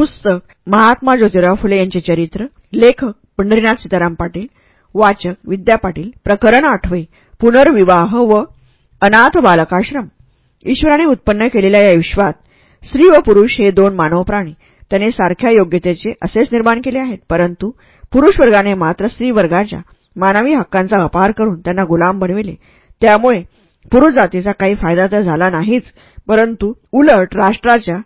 पुस्तक महात्मा ज्योतिराव फुले यांचे चरित्र लेखक पंढरीनाथ सीताराम पाटील वाचक विद्या पाटील प्रकरण आठवे पुनर्विवाह व अनाथ बालकाश्रम. ईश्वराने उत्पन्न केलेल्या या विश्वात स्त्री व पुरुष हे दोन मानव प्राणी त्याने सारख्या योग्यतेचे असेच निर्माण केले आहेत परंतु पुरुष वर्गाने मात्र स्त्री वर्गाच्या मानवी हक्कांचा अपार करून त्यांना गुलाम बनविले. त्यामुळे पुरुष जातीचा काही फायदा तर झाला नाहीच परंतु उलट राष्ट्राच्या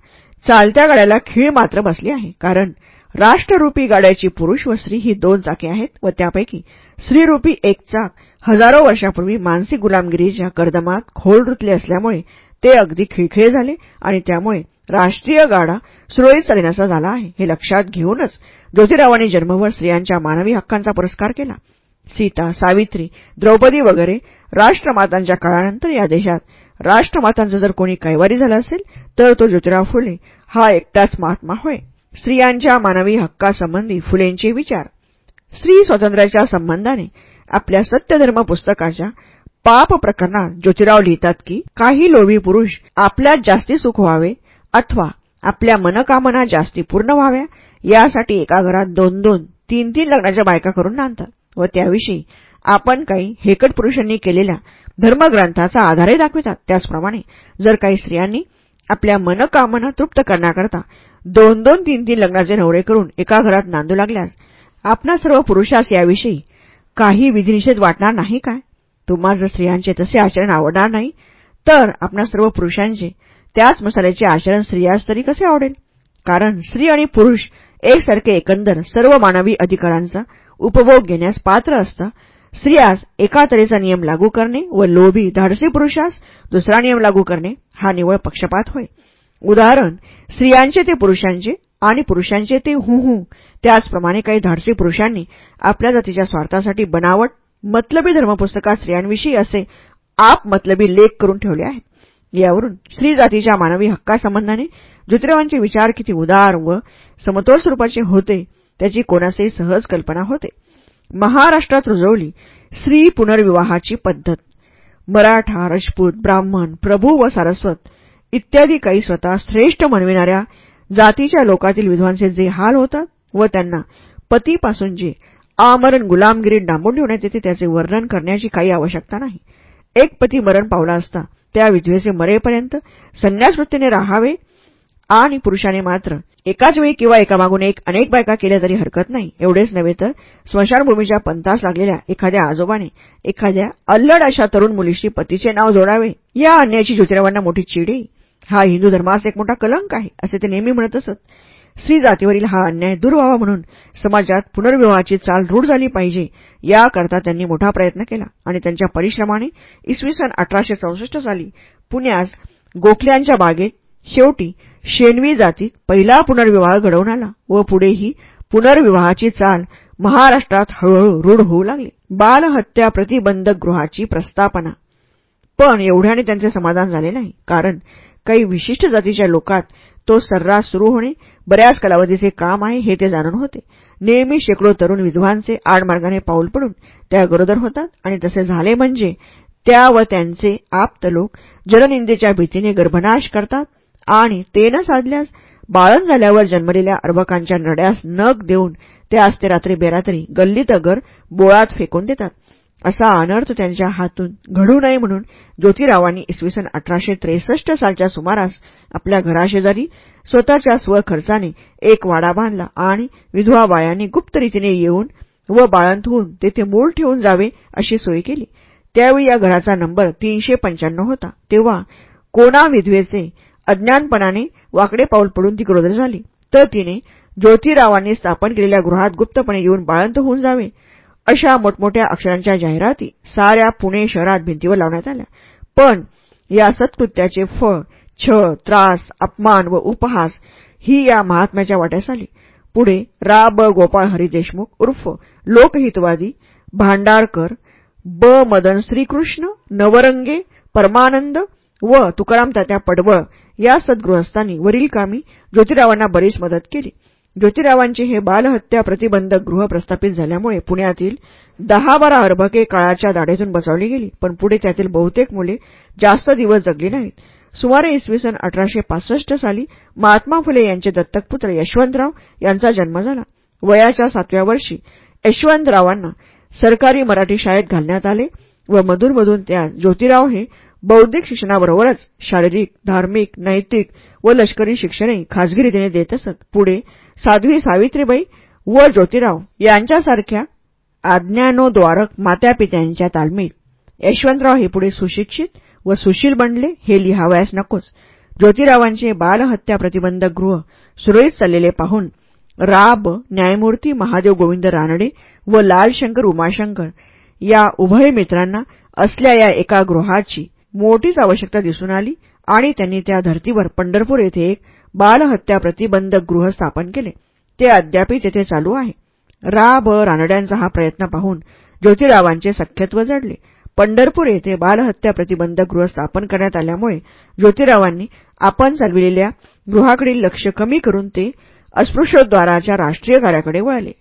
चालत्या गाड्याला खीळ मात्र बसली आहे. कारण राष्ट्ररूपी गाड्याची पुरुष व स्त्री ही दोन चाके आहेत व त्यापैकी स्त्रीरूपी एक चाक हजारो वर्षापूर्वी मानसिक गुलामगिरीच्या कर्दमात खोल रुतले असल्यामुळे ते अगदी खिळखिळे झाले आणि त्यामुळे राष्ट्रीय गाडा सुरळीत चालण्याचा झाला आहे. हे लक्षात घेऊनच ज्योतिरावांनी जन्मभर स्त्रियांच्या मानवी हक्कांचा पुरस्कार केला. सीता सावित्री द्रौपदी वगैरे राष्ट्रमातांच्या काळानंतर या देशात राष्ट्रमातांचा जर कोणी कैवारी झाला असेल तर तो ज्योतिराव फुले हा एकटाच महात्मा होय. स्त्रियांच्या मानवी हक्कासंबंधी फुलेंचे विचार. स्त्री स्वातंत्र्याच्या संबंधाने आपल्या सत्यधर्म पुस्तकाच्या पाप प्रकरणात ज्योतिराव लिहितात की काही लोभी पुरुष आपल्यात जास्ती सुख व्हावे अथवा आपल्या मनकामना जास्ती पूर्ण व्हाव्या यासाठी एका घरात दोन दोन तीन तीन लग्नाच्या बायका करून नांदतात व त्याविषयी आपण काही हेकट पुरुषांनी केलेल्या धर्मग्रंथाचा आधारही दाखवितात. त्याचप्रमाणे जर काही स्त्रियांनी आपल्या मनकामना तृप्त करण्याकरता दोन दोन तीन तीन लग्नाचे नवरे करून एका घरात नांदू लागल्यास आपणा सर्व पुरुषास याविषयी काही विधिनिषेध वाटणार नाही काय? तुम्हाला जर स्त्रियांचे तसे आचरण आवडणार नाही तर आपणा सर्व पुरुषांचे त्याच मसाल्याचे आचरण स्त्रियास तरी कसे आवडेल? कारण स्त्री आणि पुरुष एकसारखे एकंदर सर्व मानवी अधिकारांचा उपभोग घेण्यास पात्र असता स्त्रियास एका तऱ्हेचा नियम लागू करणे व लोभी धाडसी पुरुषास दुसरा नियम लागू करणे हा निवळ पक्षपात होय. उदाहरण स्त्रियांचे ते पुरुषांचे आणि पुरुषांचे ते हु हु. त्याचप्रमाणे काही धाडसी पुरुषांनी आपल्या जातीच्या स्वार्थासाठी बनावट मतलबी धर्मपुस्तकात स्त्रियांविषयी असे आप मतलबी लेख करून ठेवले आहेत. यावरून स्त्री जातीच्या मानवी हक्कासंबंधाने ज्योतिरावांचे विचार किती उदार व समतोल स्वरूपाचे होते त्याची कोणासही सहज कल्पना होते. महाराष्ट्रात रुजवली स्त्री पुनर्विवाहाची पद्धत. मराठा राजपूत ब्राह्मण प्रभू व सारस्वत इत्यादी काही स्वतः श्रेष्ठ म्हणविणाऱ्या जातीच्या लोकातील विधवांचे जे हाल होतात व त्यांना पतीपासून जे आमरण गुलामगिरीत डांबून ठेवण्यात येते त्याचे वर्णन करण्याची काही आवश्यकता नाही. एक पती मरण पावला असता त्या विधवेचे मरेपर्यंत संन्यासवृत्तीने राहावे आणि पुरुषाने मात्र एकाच वेळी किंवा एकामागून एक अनेक बायका केल्या तरी हरकत नाही. एवढेच नव्हे तर स्मशानभूमीच्या पंथास लागलेल्या एखाद्या आजोबाने एखाद्या अल्लड अशा तरुण मुलीशी पतीचे नाव जोडावे. या अन्यायाची ज्योतिरावांना मोठी चिडी हा हिंदू धर्मास एक मोठा कलंक आहे असे ते नेहमी म्हणत असत. स्त्री जातीवरील हा अन्याय दूर व्हावा म्हणून समाजात पुनर्विवाहाची चाल रूढ झाली पाहिजे याकरता त्यांनी मोठा प्रयत्न केला आणि त्यांच्या परिश्रमाने इसवी सन अठराशे चौसष्ट साली पुण्यास गोखल्यांच्या बागेत शेवटी शेनवी जातीत पहिला पुनर्विवाह घडवून आला व पुढेही पुनर्विवाहाची चाल महाराष्ट्रात हळूहळू रूढ होऊ लागली. बालहत्या प्रतिबंधक गृहाची प्रस्थापना. पण एवढ्याने त्यांचे समाधान झाले नाही कारण काही विशिष्ट जातीच्या लोकात तो सर्रास सुरू होणे बऱ्याच कालावधीचे काम आहे हे ते जाणून होते. नेहमी शेकडो तरुण विधवांचे आडमार्गाने पाऊल पडून त्या गरोदर होतात आणि तसे झाले म्हणजे त्या व त्यांचे आप्त लोक जलनिंदेच्या भीतीने गर्भनाश करतात आणि ते न साधल्यास बाळण झाल्यावर जन्मलेल्या अर्भकांच्या नड्यास नग देऊन त्यास ते रात्री बेरात्री गल्लीत अगर बोळात फेकून देतात. असा अनर्थ त्यांच्या हातून घडू नये म्हणून ज्योतिरावांनी इसवी सन अठराशे त्रेसष्ट सालच्या सुमारास आपल्या घराशेजारी स्वतःच्या स्वखर्चाने एक वाडा बांधला आणि विधवा बायांनी गुप्त रीतीने येऊन व बाळंत होऊन तेथे मूळ ठेवून जावे अशी सोय केली. त्यावेळी या घराचा नंबर तीनशे पंच्याण्णव होता. तेव्हा कोणा विधवेचे अज्ञानपणाने वाकडे पाऊल पडून ती क्रोधर झाली. तर तिने ज्योतिरावांनी स्थापन केलेल्या गृहात गुप्तपणे येऊन बाळंत होऊन जावे. अशा मोठमोठ्या अक्षरांच्या जाहिराती साऱ्या पुणे शहरात भिंतीवर लावण्यात आल्या. पण या सत्कृत्याचे फळ छळ त्रास अपमान व उपहास ही या महात्म्याच्या वाट्यास आली. पुढे रा ब गोपाळ हरी देशमुख उर्फ लोकहितवादी भांडारकर ब मदन श्रीकृष्ण नवरंगे परमानंद व तुकाराम तात्या पडवळ या सद्गृहस्थांनी वरील कामी ज्योतिरावांना बरीच मदत केली. ज्योतिरावांचे हे बालहत्या प्रतिबंधक गृह प्रस्थापित झाल्यामुळे पुण्यातील दहा बारा अर्भके काळाच्या दाढेतून बसवली गेली. पण पुढे त्यातील बहुतेक मुले जास्त दिवस जगली नाहीत. सुमारे इसवी सन अठराशे पासष्ट साली महात्मा फुले यांचे दत्तकपुत्र यशवंतराव यांचा जन्म झाला. वयाच्या सातव्या वर्षी यशवंतरावांना सरकारी मराठी शाळेत घालण्यात आले व मधूनमधून त्या ज्योतिराव हे बौद्धिक शिक्षणाबरोबरच शारीरिक धार्मिक नैतिक व लष्करी शिक्षणही खाजगी रीतीने देत असत. पुढे साध्वी सावित्रीबाई व ज्योतिराव यांच्यासारख्या आज्ञानोद्वारक मात्यापित्यांच्या तालमीत यशवंतराव हे पुढे सुशिक्षित व सुशील बनले हे लिहावयास नकोच. ज्योतिरावांचे बालहत्या प्रतिबंधक गृह सुरळीत चाललेले पाहून राब न्यायमूर्ती महादेव गोविंद रानडे व लालशंकर उमाशंकर या उभय मित्रांना असल्या या एका गृहाची मोठीच आवश्यकता दिसून आली आणि त्यांनी त्या धर्तीवर पंढरपूर येथे एक बालहत्या प्रतिबंधक गृह स्थापन केले. ते अद्यापही तेथे चालू आहे. रा ब रानड्यांचा हा प्रयत्न पाहून ज्योतिरावांचे सख्यत्व जडले. पंढरपूर येथे बालहत्या प्रतिबंधक गृह स्थापन करण्यात आल्यामुळे ज्योतिरावांनी आपण चालविलेल्या गृहाकडील लक्ष कमी करून ते अस्पृश्योद्वाराच्या राष्ट्रीय कार्याकडे वळले.